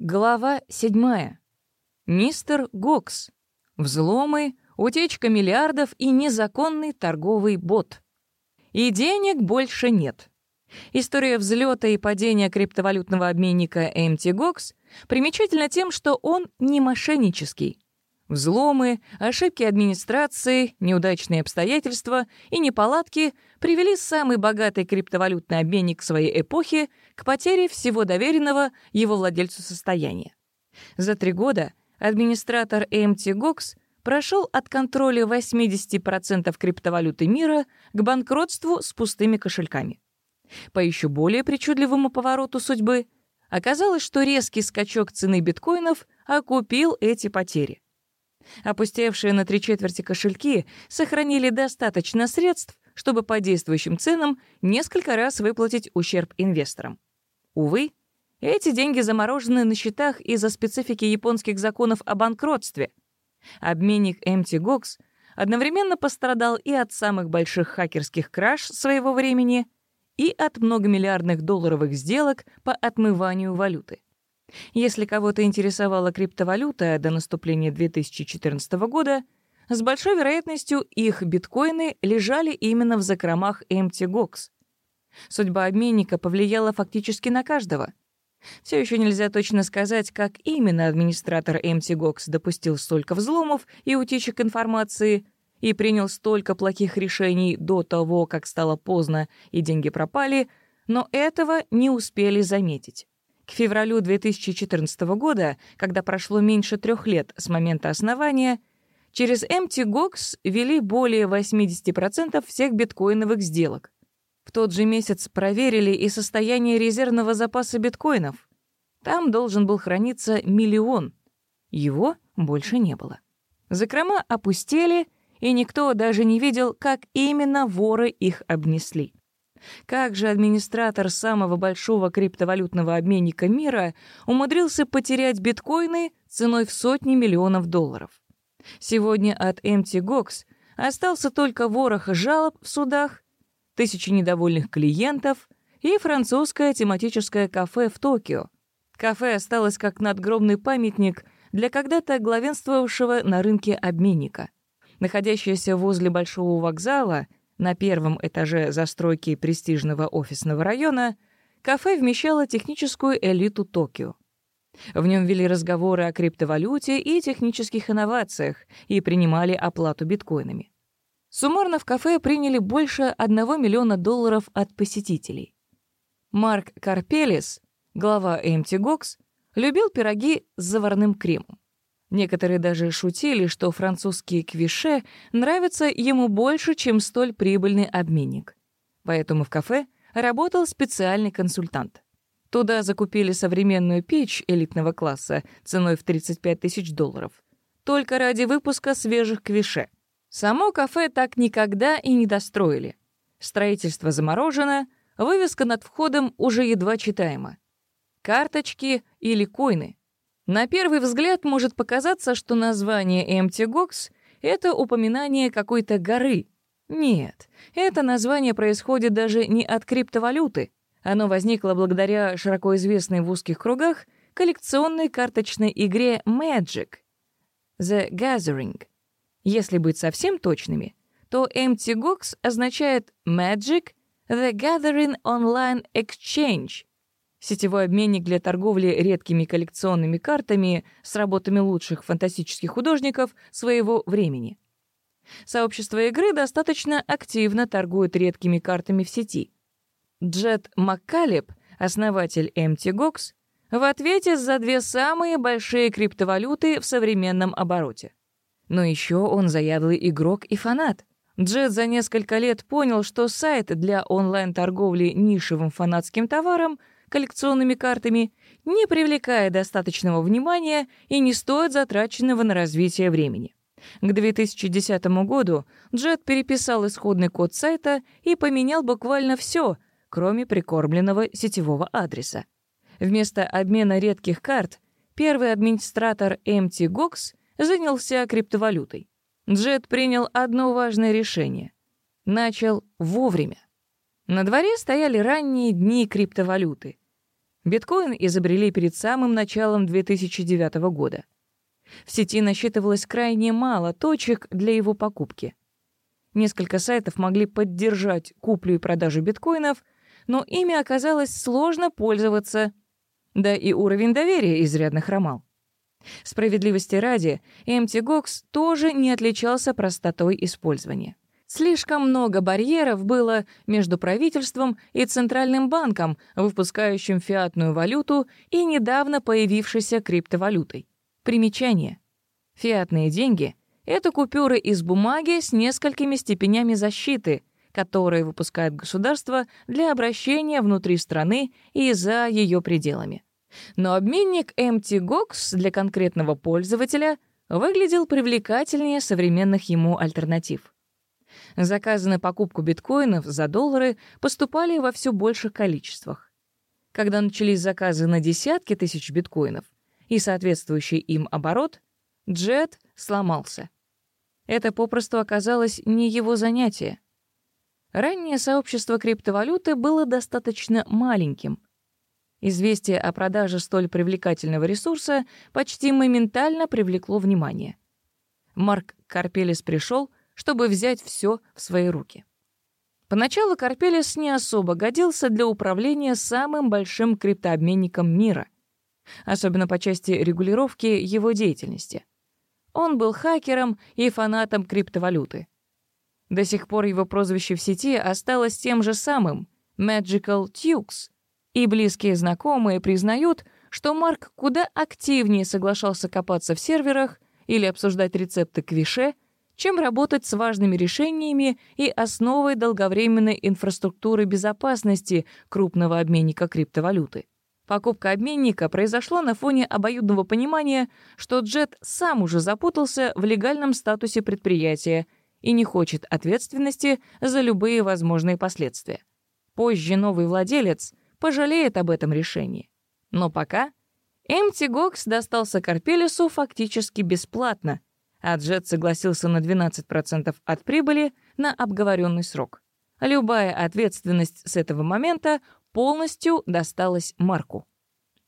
Глава 7. Мистер Гокс. Взломы, утечка миллиардов и незаконный торговый бот. И денег больше нет. История взлета и падения криптовалютного обменника MTGOX примечательна тем, что он не мошеннический. Взломы, ошибки администрации, неудачные обстоятельства и неполадки привели самый богатый криптовалютный обменник своей эпохи к потере всего доверенного его владельцу состояния. За три года администратор AMT Gox прошел от контроля 80% криптовалюты мира к банкротству с пустыми кошельками. По еще более причудливому повороту судьбы оказалось, что резкий скачок цены биткоинов окупил эти потери. Опустевшие на три четверти кошельки сохранили достаточно средств, чтобы по действующим ценам несколько раз выплатить ущерб инвесторам. Увы, эти деньги заморожены на счетах из-за специфики японских законов о банкротстве. Обменник MTGOX одновременно пострадал и от самых больших хакерских краж своего времени, и от многомиллиардных долларовых сделок по отмыванию валюты. Если кого-то интересовала криптовалюта до наступления 2014 года, с большой вероятностью их биткоины лежали именно в закромах MTGOX. Судьба обменника повлияла фактически на каждого. Все еще нельзя точно сказать, как именно администратор MTGOX допустил столько взломов и утечек информации и принял столько плохих решений до того, как стало поздно и деньги пропали, но этого не успели заметить. К февралю 2014 года, когда прошло меньше трех лет с момента основания, через MTGOX вели более 80% всех биткоиновых сделок. В тот же месяц проверили и состояние резервного запаса биткоинов. Там должен был храниться миллион. Его больше не было. Закрома опустели, и никто даже не видел, как именно воры их обнесли. Как же администратор самого большого криптовалютного обменника мира умудрился потерять биткоины ценой в сотни миллионов долларов? Сегодня от MTGOX остался только ворох жалоб в судах, тысячи недовольных клиентов и французское тематическое кафе в Токио. Кафе осталось как надгробный памятник для когда-то главенствовавшего на рынке обменника. Находящееся возле большого вокзала — на первом этаже застройки престижного офисного района кафе вмещало техническую элиту Токио. В нем вели разговоры о криптовалюте и технических инновациях и принимали оплату биткоинами. Суммарно в кафе приняли больше 1 миллиона долларов от посетителей. Марк Карпелис, глава MTGOX, любил пироги с заварным кремом. Некоторые даже шутили, что французские квише нравятся ему больше, чем столь прибыльный обменник. Поэтому в кафе работал специальный консультант. Туда закупили современную печь элитного класса ценой в 35 тысяч долларов. Только ради выпуска свежих квише. Само кафе так никогда и не достроили. Строительство заморожено, вывеска над входом уже едва читаема. Карточки или койны на первый взгляд может показаться, что название MTGOX — это упоминание какой-то горы. Нет, это название происходит даже не от криптовалюты. Оно возникло благодаря широко известной в узких кругах коллекционной карточной игре Magic — The Gathering. Если быть совсем точными, то MTGOX означает Magic — The Gathering Online Exchange, Сетевой обменник для торговли редкими коллекционными картами с работами лучших фантастических художников своего времени. Сообщество игры достаточно активно торгует редкими картами в сети. Джет Маккалеб, основатель MTGOX, в ответе за две самые большие криптовалюты в современном обороте. Но еще он заядлый игрок и фанат. Джет за несколько лет понял, что сайт для онлайн-торговли нишевым фанатским товаром — коллекционными картами, не привлекая достаточного внимания и не стоит затраченного на развитие времени. К 2010 году Джет переписал исходный код сайта и поменял буквально все, кроме прикормленного сетевого адреса. Вместо обмена редких карт первый администратор MTGOX занялся криптовалютой. Джет принял одно важное решение. Начал вовремя. На дворе стояли ранние дни криптовалюты. Биткоин изобрели перед самым началом 2009 года. В сети насчитывалось крайне мало точек для его покупки. Несколько сайтов могли поддержать куплю и продажу биткоинов, но ими оказалось сложно пользоваться, да и уровень доверия изрядно хромал. Справедливости ради, MTGOX тоже не отличался простотой использования. Слишком много барьеров было между правительством и центральным банком, выпускающим фиатную валюту и недавно появившейся криптовалютой. Примечание. Фиатные деньги — это купюры из бумаги с несколькими степенями защиты, которые выпускает государство для обращения внутри страны и за ее пределами. Но обменник MTGOX для конкретного пользователя выглядел привлекательнее современных ему альтернатив. Заказы на покупку биткоинов за доллары поступали во все больших количествах. Когда начались заказы на десятки тысяч биткоинов и соответствующий им оборот, Джет сломался. Это попросту оказалось не его занятие. Раннее сообщество криптовалюты было достаточно маленьким. Известие о продаже столь привлекательного ресурса почти моментально привлекло внимание. Марк Карпелис пришел, чтобы взять все в свои руки. Поначалу Карпелис не особо годился для управления самым большим криптообменником мира, особенно по части регулировки его деятельности. Он был хакером и фанатом криптовалюты. До сих пор его прозвище в сети осталось тем же самым — Magical Tukes, и близкие знакомые признают, что Марк куда активнее соглашался копаться в серверах или обсуждать рецепты квише — чем работать с важными решениями и основой долговременной инфраструктуры безопасности крупного обменника криптовалюты. Покупка обменника произошла на фоне обоюдного понимания, что Джет сам уже запутался в легальном статусе предприятия и не хочет ответственности за любые возможные последствия. Позже новый владелец пожалеет об этом решении. Но пока MTGOX достался Карпелесу фактически бесплатно — а Джет согласился на 12% от прибыли на обговоренный срок. Любая ответственность с этого момента полностью досталась Марку.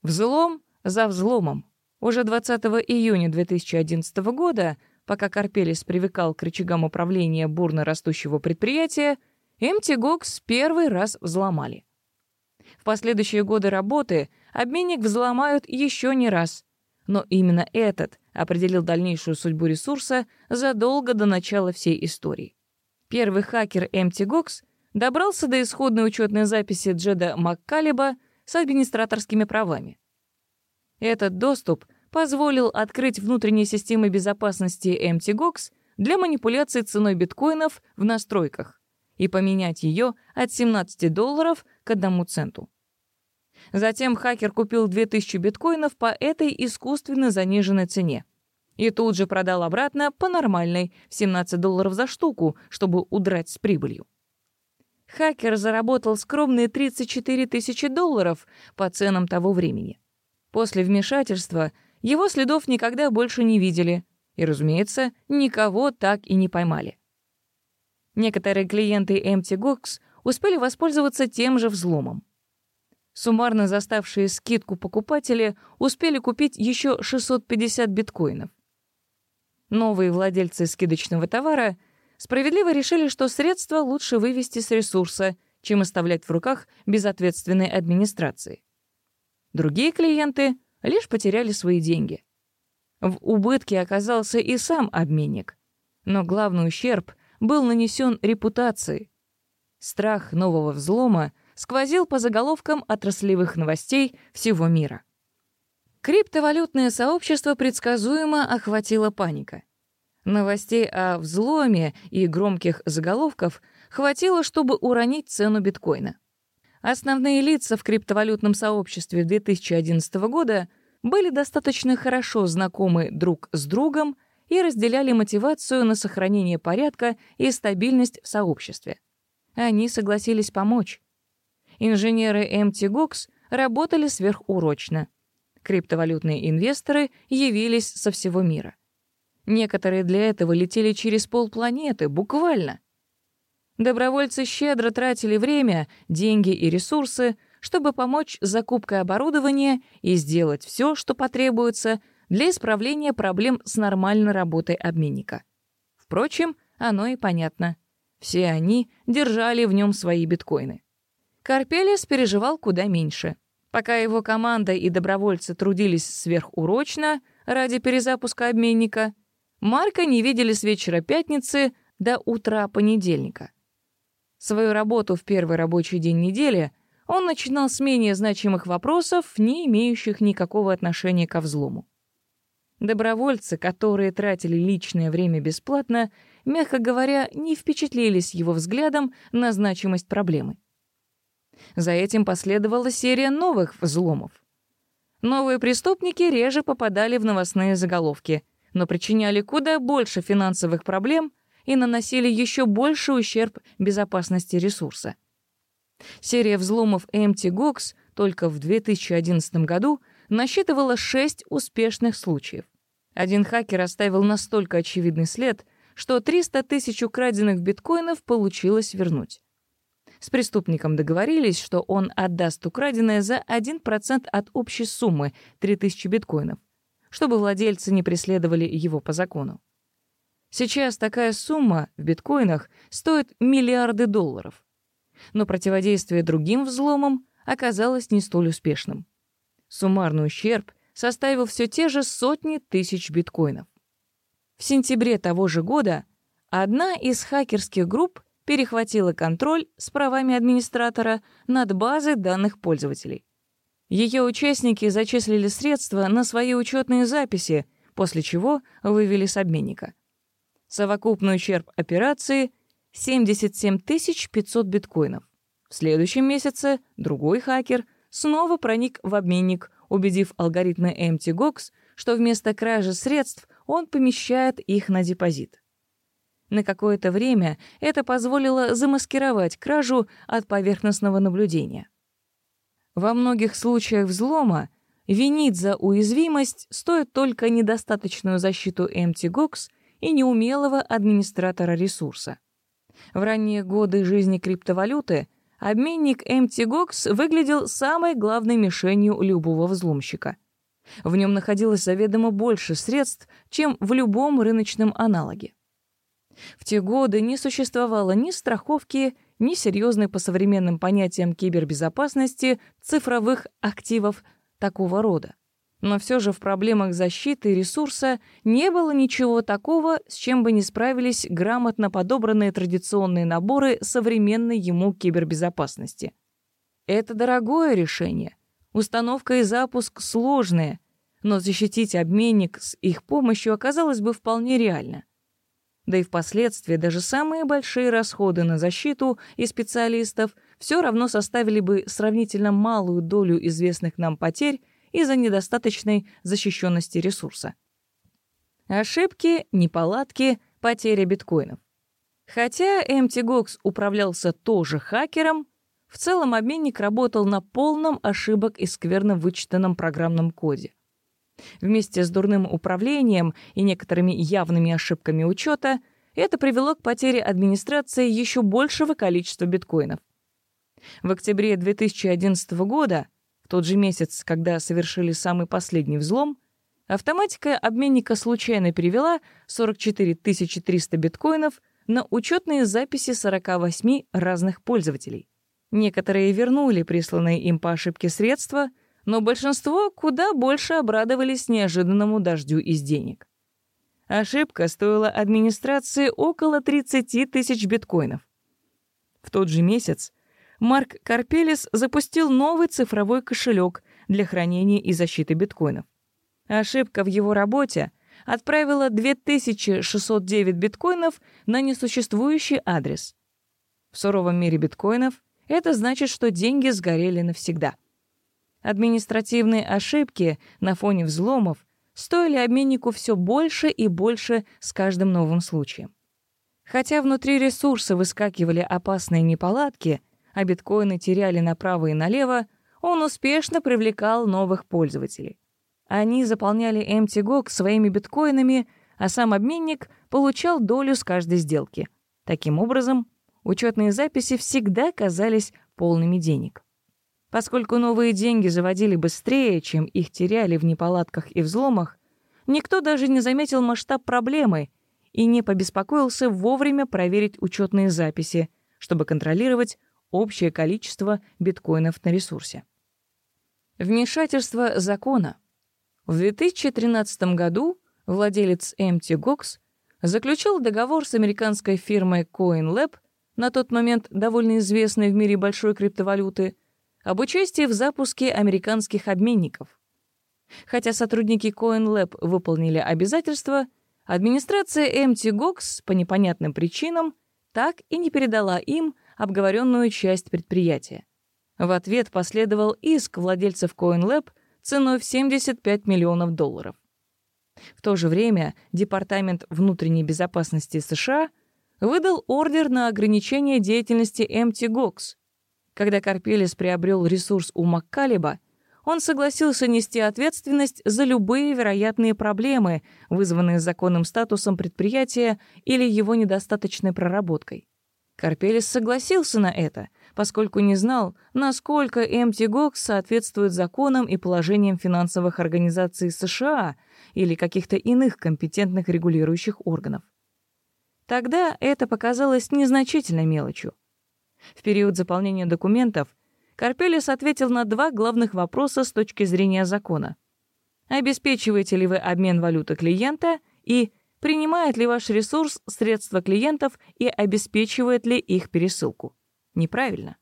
Взлом за взломом. Уже 20 июня 2011 года, пока Карпелис привыкал к рычагам управления бурно растущего предприятия, MTGOX первый раз взломали. В последующие годы работы обменник взломают еще не раз, но именно этот определил дальнейшую судьбу ресурса задолго до начала всей истории. Первый хакер MTGOX добрался до исходной учетной записи Джеда Маккалиба с администраторскими правами. Этот доступ позволил открыть внутренние системы безопасности MTGOX для манипуляции ценой биткоинов в настройках и поменять ее от 17 долларов к 1 центу. Затем хакер купил 2000 биткоинов по этой искусственно заниженной цене. И тут же продал обратно по нормальной, в 17 долларов за штуку, чтобы удрать с прибылью. Хакер заработал скромные 34 тысячи долларов по ценам того времени. После вмешательства его следов никогда больше не видели, и, разумеется, никого так и не поймали. Некоторые клиенты MTGOX успели воспользоваться тем же взломом. Суммарно заставшие скидку покупатели успели купить еще 650 биткоинов. Новые владельцы скидочного товара справедливо решили, что средства лучше вывести с ресурса, чем оставлять в руках безответственной администрации. Другие клиенты лишь потеряли свои деньги. В убытке оказался и сам обменник. Но главный ущерб был нанесен репутации. Страх нового взлома сквозил по заголовкам отраслевых новостей всего мира. Криптовалютное сообщество предсказуемо охватила паника. Новостей о взломе и громких заголовков хватило, чтобы уронить цену биткоина. Основные лица в криптовалютном сообществе 2011 года были достаточно хорошо знакомы друг с другом и разделяли мотивацию на сохранение порядка и стабильность в сообществе. Они согласились помочь. Инженеры MTGOX работали сверхурочно. Криптовалютные инвесторы явились со всего мира. Некоторые для этого летели через полпланеты, буквально. Добровольцы щедро тратили время, деньги и ресурсы, чтобы помочь с закупкой оборудования и сделать все, что потребуется для исправления проблем с нормальной работой обменника. Впрочем, оно и понятно. Все они держали в нем свои биткоины. Карпелес переживал куда меньше. Пока его команда и добровольцы трудились сверхурочно ради перезапуска обменника, Марка не видели с вечера пятницы до утра понедельника. Свою работу в первый рабочий день недели он начинал с менее значимых вопросов, не имеющих никакого отношения ко взлому. Добровольцы, которые тратили личное время бесплатно, мягко говоря, не впечатлились его взглядом на значимость проблемы. За этим последовала серия новых взломов. Новые преступники реже попадали в новостные заголовки, но причиняли куда больше финансовых проблем и наносили еще больше ущерб безопасности ресурса. Серия взломов MTGOX только в 2011 году насчитывала шесть успешных случаев. Один хакер оставил настолько очевидный след, что 300 тысяч украденных биткоинов получилось вернуть. С преступником договорились, что он отдаст украденное за 1% от общей суммы 3000 биткоинов, чтобы владельцы не преследовали его по закону. Сейчас такая сумма в биткоинах стоит миллиарды долларов. Но противодействие другим взломам оказалось не столь успешным. Суммарный ущерб составил все те же сотни тысяч биткоинов. В сентябре того же года одна из хакерских групп перехватила контроль с правами администратора над базой данных пользователей. Ее участники зачислили средства на свои учетные записи, после чего вывели с обменника. Совокупный ущерб операции — 77 500 биткоинов. В следующем месяце другой хакер снова проник в обменник, убедив алгоритмы MTGOX, что вместо кражи средств он помещает их на депозит. На какое-то время это позволило замаскировать кражу от поверхностного наблюдения. Во многих случаях взлома винить за уязвимость стоит только недостаточную защиту MTGOX и неумелого администратора ресурса. В ранние годы жизни криптовалюты обменник MTGOX выглядел самой главной мишенью любого взломщика. В нем находилось заведомо больше средств, чем в любом рыночном аналоге. В те годы не существовало ни страховки, ни серьезной по современным понятиям кибербезопасности цифровых активов такого рода. Но все же в проблемах защиты ресурса не было ничего такого, с чем бы не справились грамотно подобранные традиционные наборы современной ему кибербезопасности. Это дорогое решение. Установка и запуск сложные, но защитить обменник с их помощью оказалось бы вполне реально. Да и впоследствии даже самые большие расходы на защиту и специалистов все равно составили бы сравнительно малую долю известных нам потерь из-за недостаточной защищенности ресурса. Ошибки, неполадки, потеря биткоинов. Хотя MTGOX управлялся тоже хакером, в целом обменник работал на полном ошибок и скверно вычитанном программном коде. Вместе с дурным управлением и некоторыми явными ошибками учета это привело к потере администрации еще большего количества биткоинов. В октябре 2011 года тот же месяц, когда совершили самый последний взлом, автоматика обменника случайно перевела 44 300 биткоинов на учетные записи 48 разных пользователей. Некоторые вернули присланные им по ошибке средства, но большинство куда больше обрадовались неожиданному дождю из денег. Ошибка стоила администрации около 30 тысяч биткоинов. В тот же месяц Марк Карпелис запустил новый цифровой кошелек для хранения и защиты биткоинов. Ошибка в его работе отправила 2609 биткоинов на несуществующий адрес. В суровом мире биткоинов это значит, что деньги сгорели навсегда. Административные ошибки на фоне взломов стоили обменнику все больше и больше с каждым новым случаем. Хотя внутри ресурса выскакивали опасные неполадки — а биткоины теряли направо и налево, он успешно привлекал новых пользователей. Они заполняли MTGOG своими биткоинами, а сам обменник получал долю с каждой сделки. Таким образом, учетные записи всегда казались полными денег. Поскольку новые деньги заводили быстрее, чем их теряли в неполадках и взломах, никто даже не заметил масштаб проблемы и не побеспокоился вовремя проверить учетные записи, чтобы контролировать общее количество биткоинов на ресурсе. Вмешательство закона. В 2013 году владелец MTGOX заключил договор с американской фирмой CoinLab, на тот момент довольно известной в мире большой криптовалюты, об участии в запуске американских обменников. Хотя сотрудники CoinLab выполнили обязательства, администрация MTGOX по непонятным причинам так и не передала им обговоренную часть предприятия. В ответ последовал иск владельцев CoinLab ценой в 75 миллионов долларов. В то же время Департамент внутренней безопасности США выдал ордер на ограничение деятельности MTGOX. Когда Карпелис приобрел ресурс у Маккалиба, он согласился нести ответственность за любые вероятные проблемы, вызванные законным статусом предприятия или его недостаточной проработкой. Карпелис согласился на это, поскольку не знал, насколько MTGOX соответствует законам и положениям финансовых организаций США или каких-то иных компетентных регулирующих органов. Тогда это показалось незначительной мелочью. В период заполнения документов Карпелис ответил на два главных вопроса с точки зрения закона. Обеспечиваете ли вы обмен валюты клиента и принимает ли ваш ресурс средства клиентов и обеспечивает ли их пересылку. Неправильно.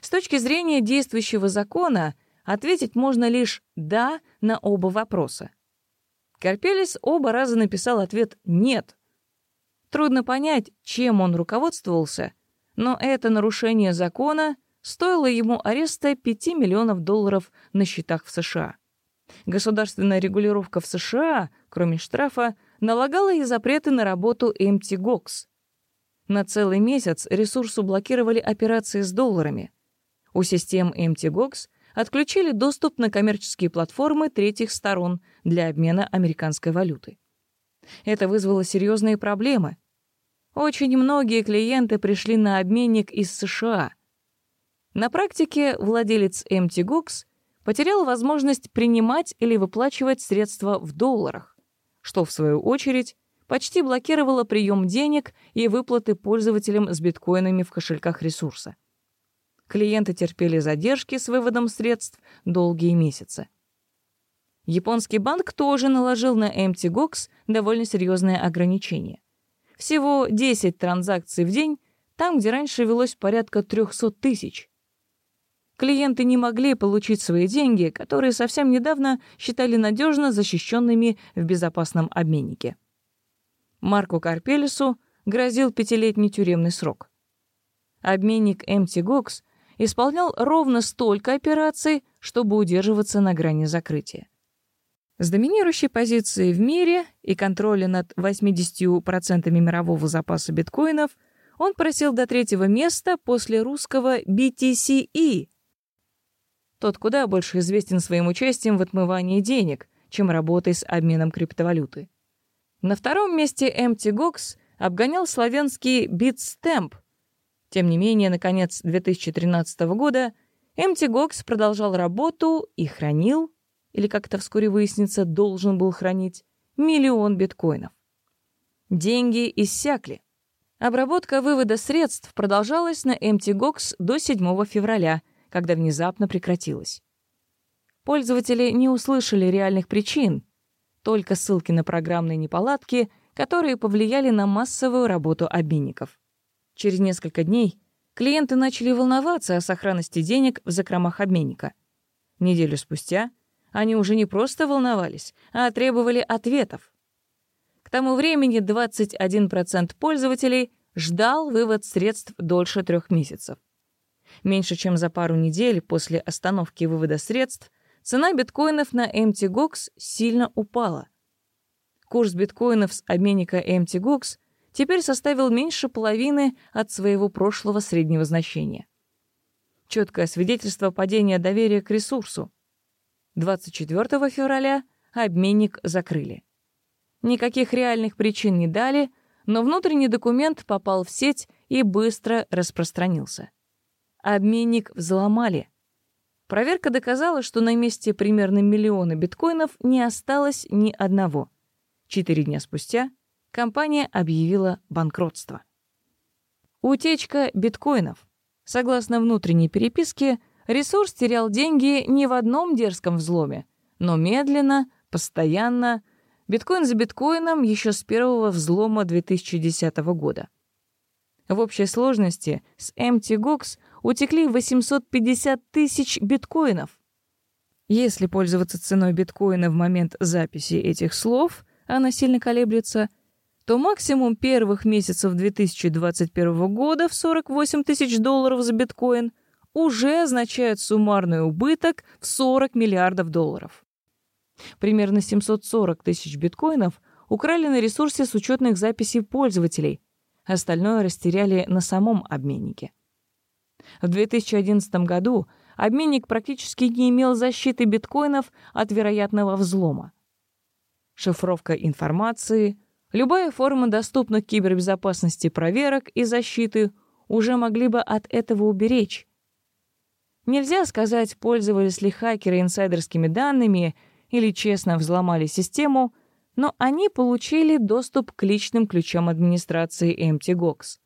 С точки зрения действующего закона ответить можно лишь «да» на оба вопроса. Карпелис оба раза написал ответ «нет». Трудно понять, чем он руководствовался, но это нарушение закона стоило ему ареста 5 миллионов долларов на счетах в США. Государственная регулировка в США, кроме штрафа, налагала и запреты на работу MTGOX. На целый месяц ресурсу блокировали операции с долларами. У систем MTGOX отключили доступ на коммерческие платформы третьих сторон для обмена американской валюты. Это вызвало серьезные проблемы. Очень многие клиенты пришли на обменник из США. На практике владелец MTGOX потерял возможность принимать или выплачивать средства в долларах что, в свою очередь, почти блокировало прием денег и выплаты пользователям с биткоинами в кошельках ресурса. Клиенты терпели задержки с выводом средств долгие месяцы. Японский банк тоже наложил на MTGOX довольно серьезные ограничения. Всего 10 транзакций в день, там, где раньше велось порядка 300 тысяч. Клиенты не могли получить свои деньги, которые совсем недавно считали надежно защищенными в безопасном обменнике. Марку Карпелесу грозил пятилетний тюремный срок. Обменник MTGOX исполнял ровно столько операций, чтобы удерживаться на грани закрытия. С доминирующей позицией в мире и контроля над 80% мирового запаса биткоинов он просел до третьего места после русского BTCE, тот куда больше известен своим участием в отмывании денег, чем работой с обменом криптовалюты. На втором месте MTGOX обгонял славянский BitStamp. Тем не менее, на конец 2013 года MTGOX продолжал работу и хранил, или как это вскоре выяснится, должен был хранить, миллион биткоинов. Деньги иссякли. Обработка вывода средств продолжалась на MTGOX до 7 февраля — когда внезапно прекратилась. Пользователи не услышали реальных причин, только ссылки на программные неполадки, которые повлияли на массовую работу обменников. Через несколько дней клиенты начали волноваться о сохранности денег в закромах обменника. Неделю спустя они уже не просто волновались, а требовали ответов. К тому времени 21% пользователей ждал вывод средств дольше трех месяцев. Меньше чем за пару недель после остановки вывода средств цена биткоинов на MTGOX сильно упала. Курс биткоинов с обменника MTGOX теперь составил меньше половины от своего прошлого среднего значения. Четкое свидетельство падения доверия к ресурсу. 24 февраля обменник закрыли. Никаких реальных причин не дали, но внутренний документ попал в сеть и быстро распространился. Обменник взломали. Проверка доказала, что на месте примерно миллиона биткоинов не осталось ни одного. Четыре дня спустя компания объявила банкротство. Утечка биткоинов. Согласно внутренней переписке, ресурс терял деньги не в одном дерзком взломе, но медленно, постоянно, биткоин за биткоином еще с первого взлома 2010 года. В общей сложности с MTGOX утекли 850 тысяч биткоинов. Если пользоваться ценой биткоина в момент записи этих слов, она сильно колеблется, то максимум первых месяцев 2021 года в 48 тысяч долларов за биткоин уже означает суммарный убыток в 40 миллиардов долларов. Примерно 740 тысяч биткоинов украли на ресурсе с учетных записей пользователей, остальное растеряли на самом обменнике. В 2011 году обменник практически не имел защиты биткоинов от вероятного взлома. Шифровка информации, любая форма доступных кибербезопасности проверок и защиты уже могли бы от этого уберечь. Нельзя сказать, пользовались ли хакеры инсайдерскими данными или честно взломали систему, но они получили доступ к личным ключам администрации MTGOX.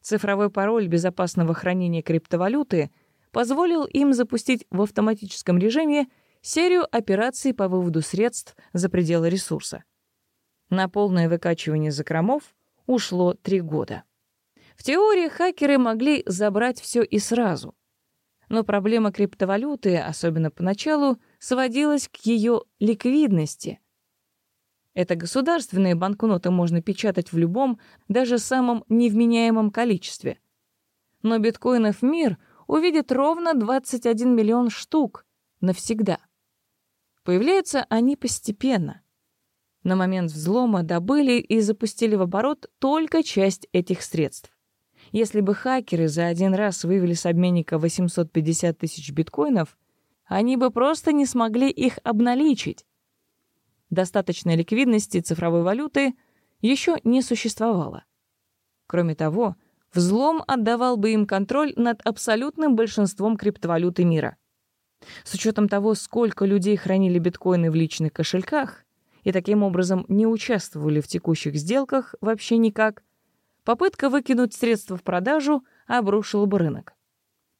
Цифровой пароль безопасного хранения криптовалюты позволил им запустить в автоматическом режиме серию операций по выводу средств за пределы ресурса. На полное выкачивание закромов ушло три года. В теории хакеры могли забрать все и сразу. Но проблема криптовалюты, особенно поначалу, сводилась к ее ликвидности. Это государственные банкноты можно печатать в любом, даже самом невменяемом количестве. Но биткоинов мир увидит ровно 21 миллион штук навсегда. Появляются они постепенно. На момент взлома добыли и запустили в оборот только часть этих средств. Если бы хакеры за один раз вывели с обменника 850 тысяч биткоинов, они бы просто не смогли их обналичить, достаточной ликвидности цифровой валюты еще не существовало. Кроме того, взлом отдавал бы им контроль над абсолютным большинством криптовалюты мира. С учетом того, сколько людей хранили биткоины в личных кошельках и таким образом не участвовали в текущих сделках вообще никак, попытка выкинуть средства в продажу обрушила бы рынок.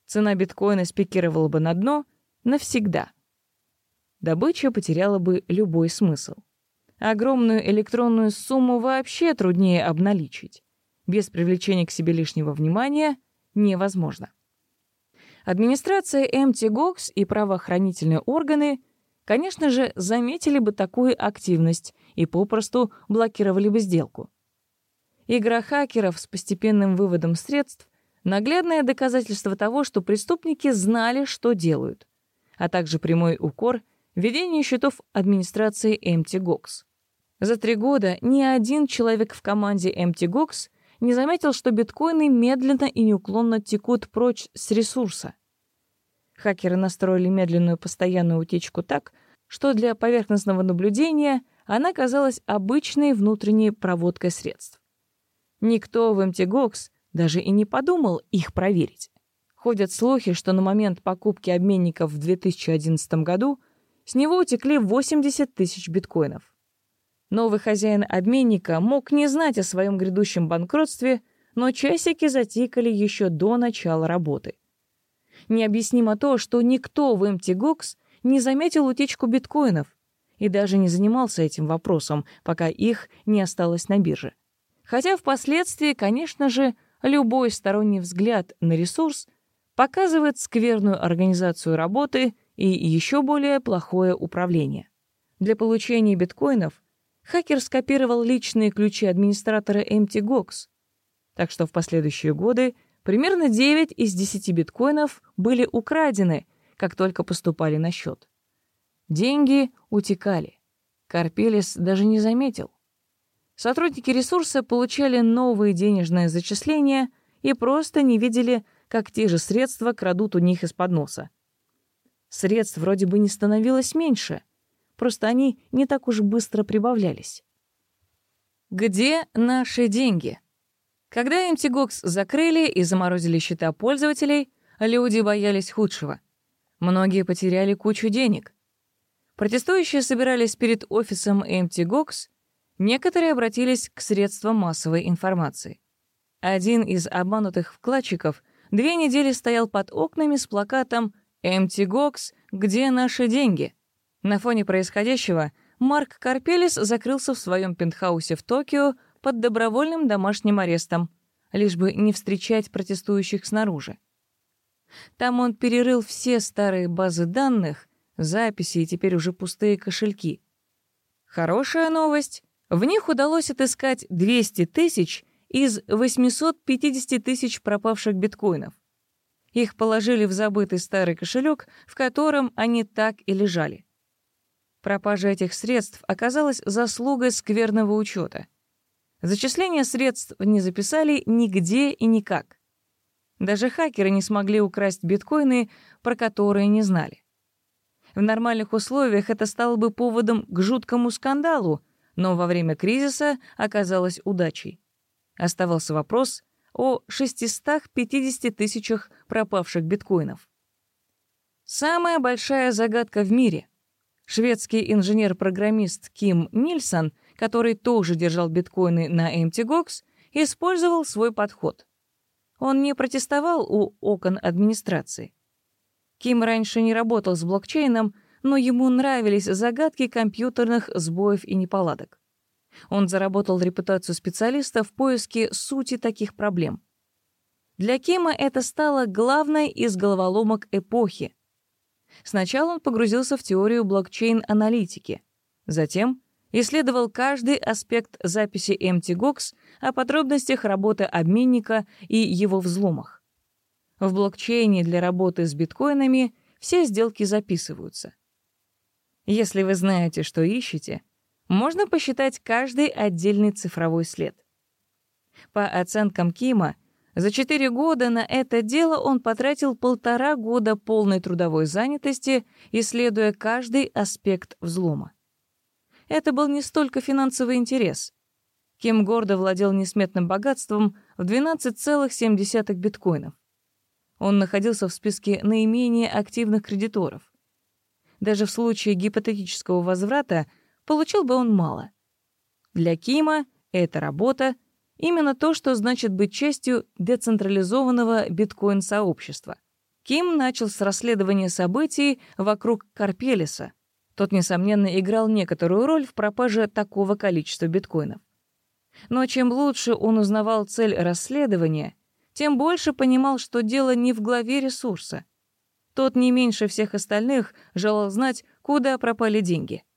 Цена биткоина спикировала бы на дно навсегда — добыча потеряла бы любой смысл. Огромную электронную сумму вообще труднее обналичить. Без привлечения к себе лишнего внимания невозможно. Администрация MTGOX и правоохранительные органы, конечно же, заметили бы такую активность и попросту блокировали бы сделку. Игра хакеров с постепенным выводом средств — наглядное доказательство того, что преступники знали, что делают, а также прямой укор Ведение счетов администрации MTGOX. За три года ни один человек в команде MTGOX не заметил, что биткоины медленно и неуклонно текут прочь с ресурса. Хакеры настроили медленную постоянную утечку так, что для поверхностного наблюдения она казалась обычной внутренней проводкой средств. Никто в MTGOX даже и не подумал их проверить. Ходят слухи, что на момент покупки обменников в 2011 году — с него утекли 80 тысяч биткоинов. Новый хозяин обменника мог не знать о своем грядущем банкротстве, но часики затикали еще до начала работы. Необъяснимо то, что никто в MTGOX не заметил утечку биткоинов и даже не занимался этим вопросом, пока их не осталось на бирже. Хотя впоследствии, конечно же, любой сторонний взгляд на ресурс показывает скверную организацию работы и еще более плохое управление. Для получения биткоинов хакер скопировал личные ключи администратора MTGOX, так что в последующие годы примерно 9 из 10 биткоинов были украдены, как только поступали на счет. Деньги утекали. Карпелис даже не заметил. Сотрудники ресурса получали новые денежные зачисления и просто не видели, как те же средства крадут у них из-под носа. Средств вроде бы не становилось меньше, просто они не так уж быстро прибавлялись. Где наши деньги? Когда MTGOX закрыли и заморозили счета пользователей, люди боялись худшего. Многие потеряли кучу денег. Протестующие собирались перед офисом MTGOX, некоторые обратились к средствам массовой информации. Один из обманутых вкладчиков две недели стоял под окнами с плакатом «MTGOX, где наши деньги?». На фоне происходящего Марк Карпелис закрылся в своем пентхаусе в Токио под добровольным домашним арестом, лишь бы не встречать протестующих снаружи. Там он перерыл все старые базы данных, записи и теперь уже пустые кошельки. Хорошая новость. В них удалось отыскать 200 тысяч из 850 тысяч пропавших биткоинов. Их положили в забытый старый кошелек, в котором они так и лежали. Пропажа этих средств оказалась заслугой скверного учета. Зачисление средств не записали нигде и никак. Даже хакеры не смогли украсть биткоины, про которые не знали. В нормальных условиях это стало бы поводом к жуткому скандалу, но во время кризиса оказалось удачей. Оставался вопрос о 650 тысячах пропавших биткоинов. Самая большая загадка в мире — Шведский инженер-программист Ким Нильсон, который тоже держал биткоины на MTGOX, использовал свой подход. Он не протестовал у окон администрации. Ким раньше не работал с блокчейном, но ему нравились загадки компьютерных сбоев и неполадок. Он заработал репутацию специалиста в поиске сути таких проблем. Для Кима это стало главной из головоломок эпохи — Сначала он погрузился в теорию блокчейн-аналитики. Затем исследовал каждый аспект записи MTGOX о подробностях работы обменника и его взломах. В блокчейне для работы с биткоинами все сделки записываются. Если вы знаете, что ищете, можно посчитать каждый отдельный цифровой след. По оценкам Кима, за четыре года на это дело он потратил полтора года полной трудовой занятости, исследуя каждый аспект взлома. Это был не столько финансовый интерес. Ким гордо владел несметным богатством в 12,7 биткоинов. Он находился в списке наименее активных кредиторов. Даже в случае гипотетического возврата получил бы он мало. Для Кима эта работа Именно то, что значит быть частью децентрализованного биткоин-сообщества. Ким начал с расследования событий вокруг Карпелиса. Тот, несомненно, играл некоторую роль в пропаже такого количества биткоинов. Но чем лучше он узнавал цель расследования, тем больше понимал, что дело не в главе ресурса. Тот не меньше всех остальных желал знать, куда пропали деньги —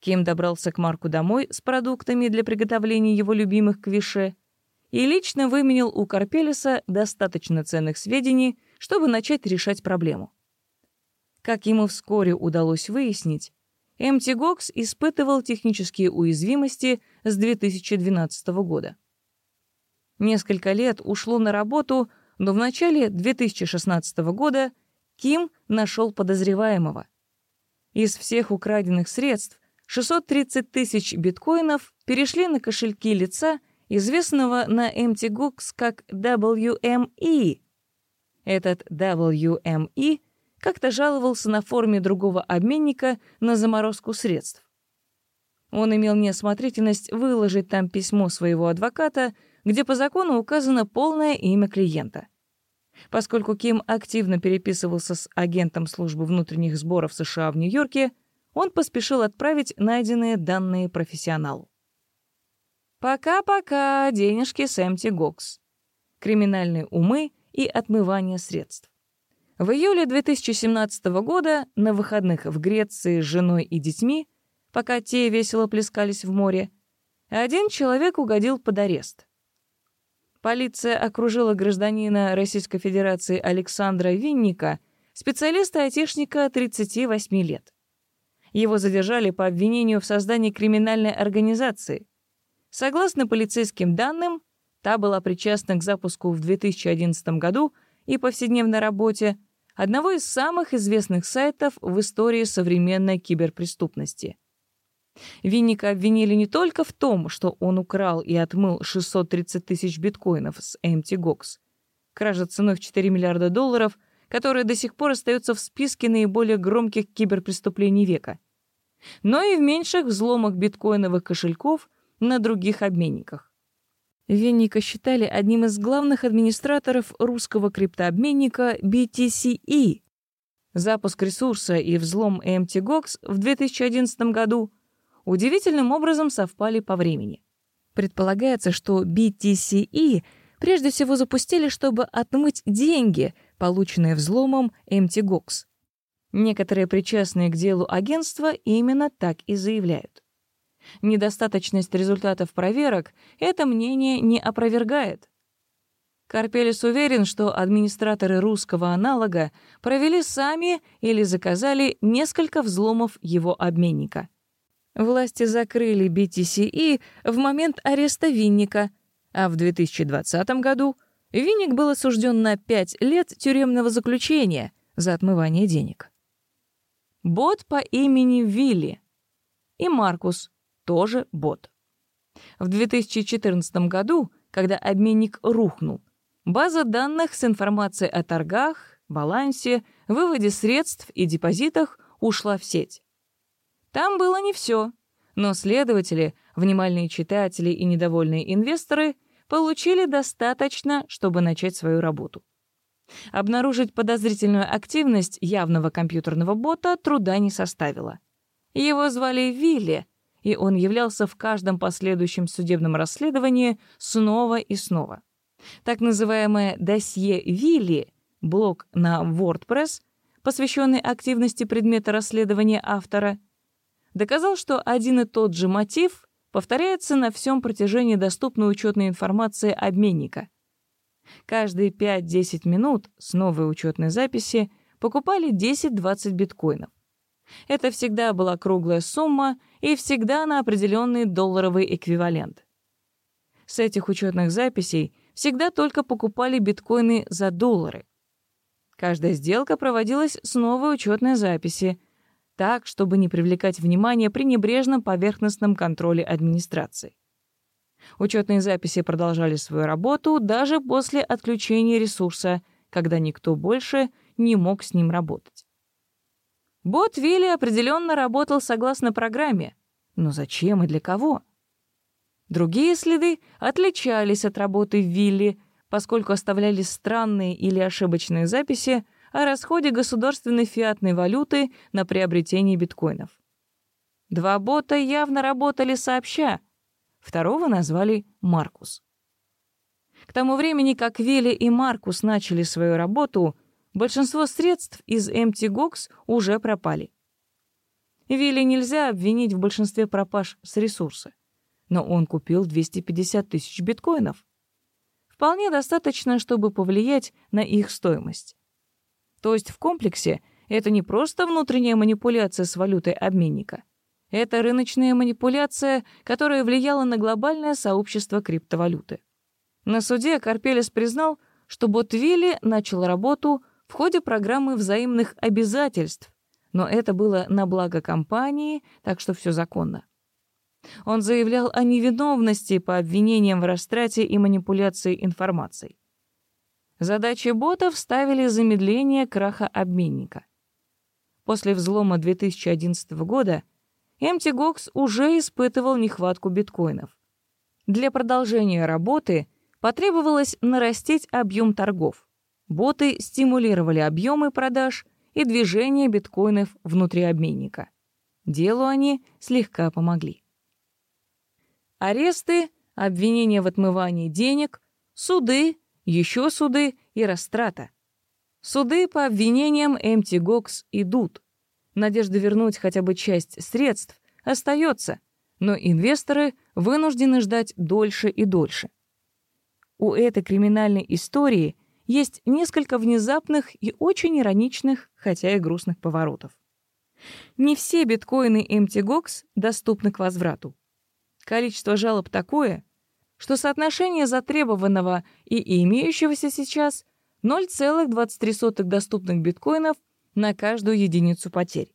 Ким добрался к Марку домой с продуктами для приготовления его любимых квише и лично выменил у Карпелиса достаточно ценных сведений, чтобы начать решать проблему. Как ему вскоре удалось выяснить, MTGOX испытывал технические уязвимости с 2012 года. Несколько лет ушло на работу, но в начале 2016 года Ким нашел подозреваемого. Из всех украденных средств 630 тысяч биткоинов перешли на кошельки лица, известного на MTGOX как WME. Этот WME как-то жаловался на форуме другого обменника на заморозку средств. Он имел неосмотрительность выложить там письмо своего адвоката, где по закону указано полное имя клиента. Поскольку Ким активно переписывался с агентом службы внутренних сборов США в Нью-Йорке, он поспешил отправить найденные данные профессионалу. Пока-пока, денежки Сэмти Гокс. Криминальные умы и отмывание средств. В июле 2017 года на выходных в Греции с женой и детьми, пока те весело плескались в море, один человек угодил под арест. Полиция окружила гражданина Российской Федерации Александра Винника, специалиста-айтишника 38 лет. Его задержали по обвинению в создании криминальной организации. Согласно полицейским данным, та была причастна к запуску в 2011 году и повседневной работе одного из самых известных сайтов в истории современной киберпреступности. Винника обвинили не только в том, что он украл и отмыл 630 тысяч биткоинов с MTGOX, кража ценой в 4 миллиарда долларов, которое до сих пор остается в списке наиболее громких киберпреступлений века, но и в меньших взломах биткоиновых кошельков на других обменниках. Винника считали одним из главных администраторов русского криптообменника BTCE. Запуск ресурса и взлом MTGOX в 2011 году удивительным образом совпали по времени. Предполагается, что BTCE прежде всего запустили, чтобы отмыть деньги, полученные взломом MTGOX. Некоторые причастные к делу агентства именно так и заявляют. Недостаточность результатов проверок это мнение не опровергает. Карпелис уверен, что администраторы русского аналога провели сами или заказали несколько взломов его обменника. Власти закрыли BTCE в момент ареста Винника, а в 2020 году Винник был осужден на 5 лет тюремного заключения за отмывание денег. Бот по имени Вилли и Маркус, тоже бот. В 2014 году, когда обменник рухнул, база данных с информацией о торгах, балансе, выводе средств и депозитах ушла в сеть. Там было не все, но следователи, внимательные читатели и недовольные инвесторы получили достаточно, чтобы начать свою работу. Обнаружить подозрительную активность явного компьютерного бота труда не составило. Его звали Вилли, и он являлся в каждом последующем судебном расследовании снова и снова. Так называемое «досье Вилли» — блог на WordPress, посвященный активности предмета расследования автора — доказал, что один и тот же мотив повторяется на всем протяжении доступной учетной информации обменника. Каждые 5-10 минут с новой учетной записи покупали 10-20 биткоинов. Это всегда была круглая сумма и всегда на определенный долларовый эквивалент. С этих учетных записей всегда только покупали биткоины за доллары. Каждая сделка проводилась с новой учетной записи — так, чтобы не привлекать внимание при небрежном поверхностном контроле администрации. Учетные записи продолжали свою работу даже после отключения ресурса, когда никто больше не мог с ним работать. Бот Вилли определенно работал согласно программе, но зачем и для кого? Другие следы отличались от работы Вилли, поскольку оставляли странные или ошибочные записи о расходе государственной фиатной валюты на приобретение биткоинов. Два бота явно работали сообща. Второго назвали Маркус. К тому времени, как Вилли и Маркус начали свою работу, большинство средств из MTGOX уже пропали. Вилли нельзя обвинить в большинстве пропаж с ресурса, но он купил 250 тысяч биткоинов. Вполне достаточно, чтобы повлиять на их стоимость. То есть в комплексе это не просто внутренняя манипуляция с валютой обменника. Это рыночная манипуляция, которая влияла на глобальное сообщество криптовалюты. На суде Карпелес признал, что Ботвилли начал работу в ходе программы взаимных обязательств, но это было на благо компании, так что все законно. Он заявлял о невиновности по обвинениям в растрате и манипуляции информацией. Задачей ботов ставили замедление краха обменника. После взлома 2011 года MTGOX уже испытывал нехватку биткоинов. Для продолжения работы потребовалось нарастить объем торгов. Боты стимулировали объемы продаж и движение биткоинов внутри обменника. Делу они слегка помогли. Аресты, обвинения в отмывании денег, суды еще суды и растрата. Суды по обвинениям MTGOX идут. Надежда вернуть хотя бы часть средств остается, но инвесторы вынуждены ждать дольше и дольше. У этой криминальной истории есть несколько внезапных и очень ироничных, хотя и грустных поворотов. Не все биткоины MTGOX доступны к возврату. Количество жалоб такое, что соотношение затребованного и имеющегося сейчас 0,23 доступных биткоинов на каждую единицу потерь.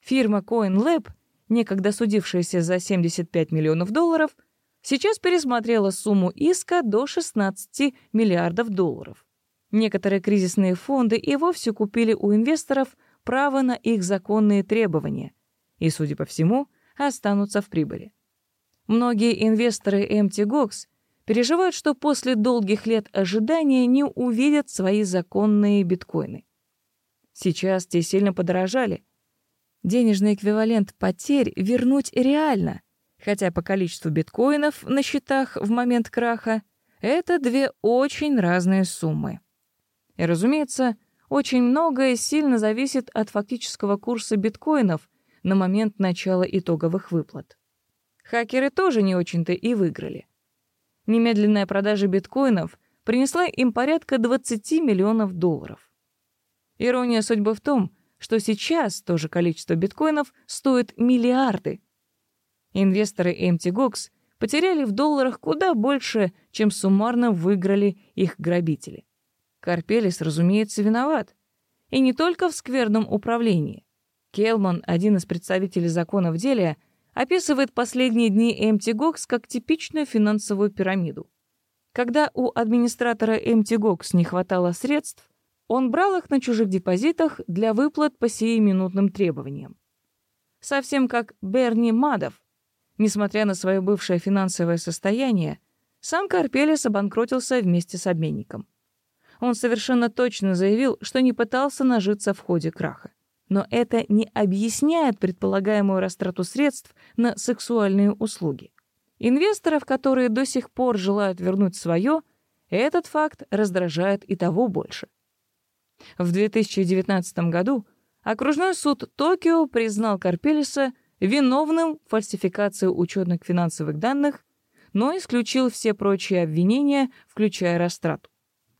Фирма CoinLab, некогда судившаяся за 75 миллионов долларов, сейчас пересмотрела сумму иска до 16 миллиардов долларов. Некоторые кризисные фонды и вовсе купили у инвесторов право на их законные требования и, судя по всему, останутся в прибыли. Многие инвесторы MTGOX переживают, что после долгих лет ожидания не увидят свои законные биткоины. Сейчас те сильно подорожали. Денежный эквивалент потерь вернуть реально, хотя по количеству биткоинов на счетах в момент краха это две очень разные суммы. И, разумеется, очень многое сильно зависит от фактического курса биткоинов на момент начала итоговых выплат. Хакеры тоже не очень-то и выиграли. Немедленная продажа биткоинов принесла им порядка 20 миллионов долларов. Ирония судьбы в том, что сейчас то же количество биткоинов стоит миллиарды. Инвесторы MTGOX потеряли в долларах куда больше, чем суммарно выиграли их грабители. Карпелис, разумеется, виноват. И не только в скверном управлении. Келман, один из представителей закона в деле, описывает последние дни MTGOX как типичную финансовую пирамиду. Когда у администратора MTGOX не хватало средств, он брал их на чужих депозитах для выплат по сиюминутным требованиям. Совсем как Берни Мадов. Несмотря на свое бывшее финансовое состояние, сам Карпелес обанкротился вместе с обменником. Он совершенно точно заявил, что не пытался нажиться в ходе краха. Но это не объясняет предполагаемую растрату средств на сексуальные услуги. Инвесторов, которые до сих пор желают вернуть свое, этот факт раздражает и того больше. В 2019 году окружной суд Токио признал Карпелиса виновным в фальсификации учетных финансовых данных, но исключил все прочие обвинения, включая растрату.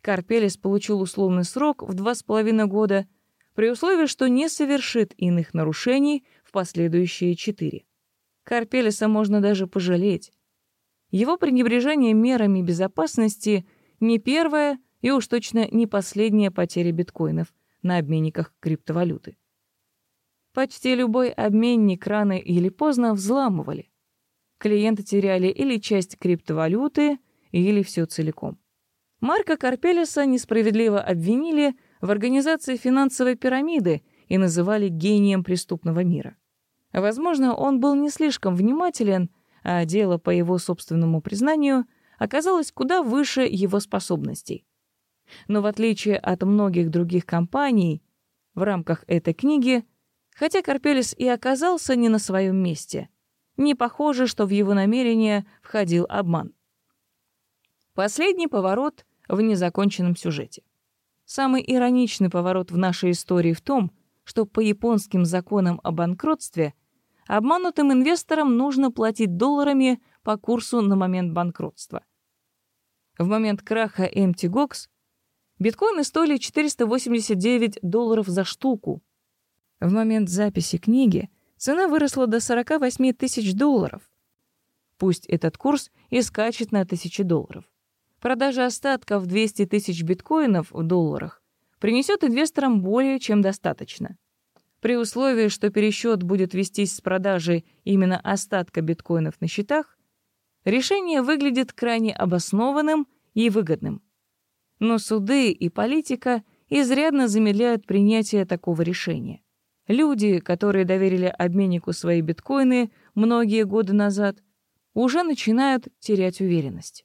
Карпелис получил условный срок в два с половиной года при условии, что не совершит иных нарушений в последующие четыре. Карпелиса можно даже пожалеть. Его пренебрежение мерами безопасности не первая и уж точно не последняя потеря биткоинов на обменниках криптовалюты. Почти любой обменник рано или поздно взламывали. Клиенты теряли или часть криптовалюты, или все целиком. Марка Карпелеса несправедливо обвинили в организации финансовой пирамиды и называли гением преступного мира. Возможно, он был не слишком внимателен, а дело, по его собственному признанию, оказалось куда выше его способностей. Но в отличие от многих других компаний, в рамках этой книги, хотя Карпелес и оказался не на своем месте, не похоже, что в его намерение входил обман. Последний поворот в незаконченном сюжете. Самый ироничный поворот в нашей истории в том, что по японским законам о банкротстве обманутым инвесторам нужно платить долларами по курсу на момент банкротства. В момент краха MTGOX биткоины стоили 489 долларов за штуку. В момент записи книги цена выросла до 48 тысяч долларов. Пусть этот курс и скачет на тысячи долларов. Продажа остатков 200 тысяч биткоинов в долларах принесет инвесторам более чем достаточно. При условии, что пересчет будет вестись с продажи именно остатка биткоинов на счетах, решение выглядит крайне обоснованным и выгодным. Но суды и политика изрядно замедляют принятие такого решения. Люди, которые доверили обменнику свои биткоины многие годы назад, уже начинают терять уверенность.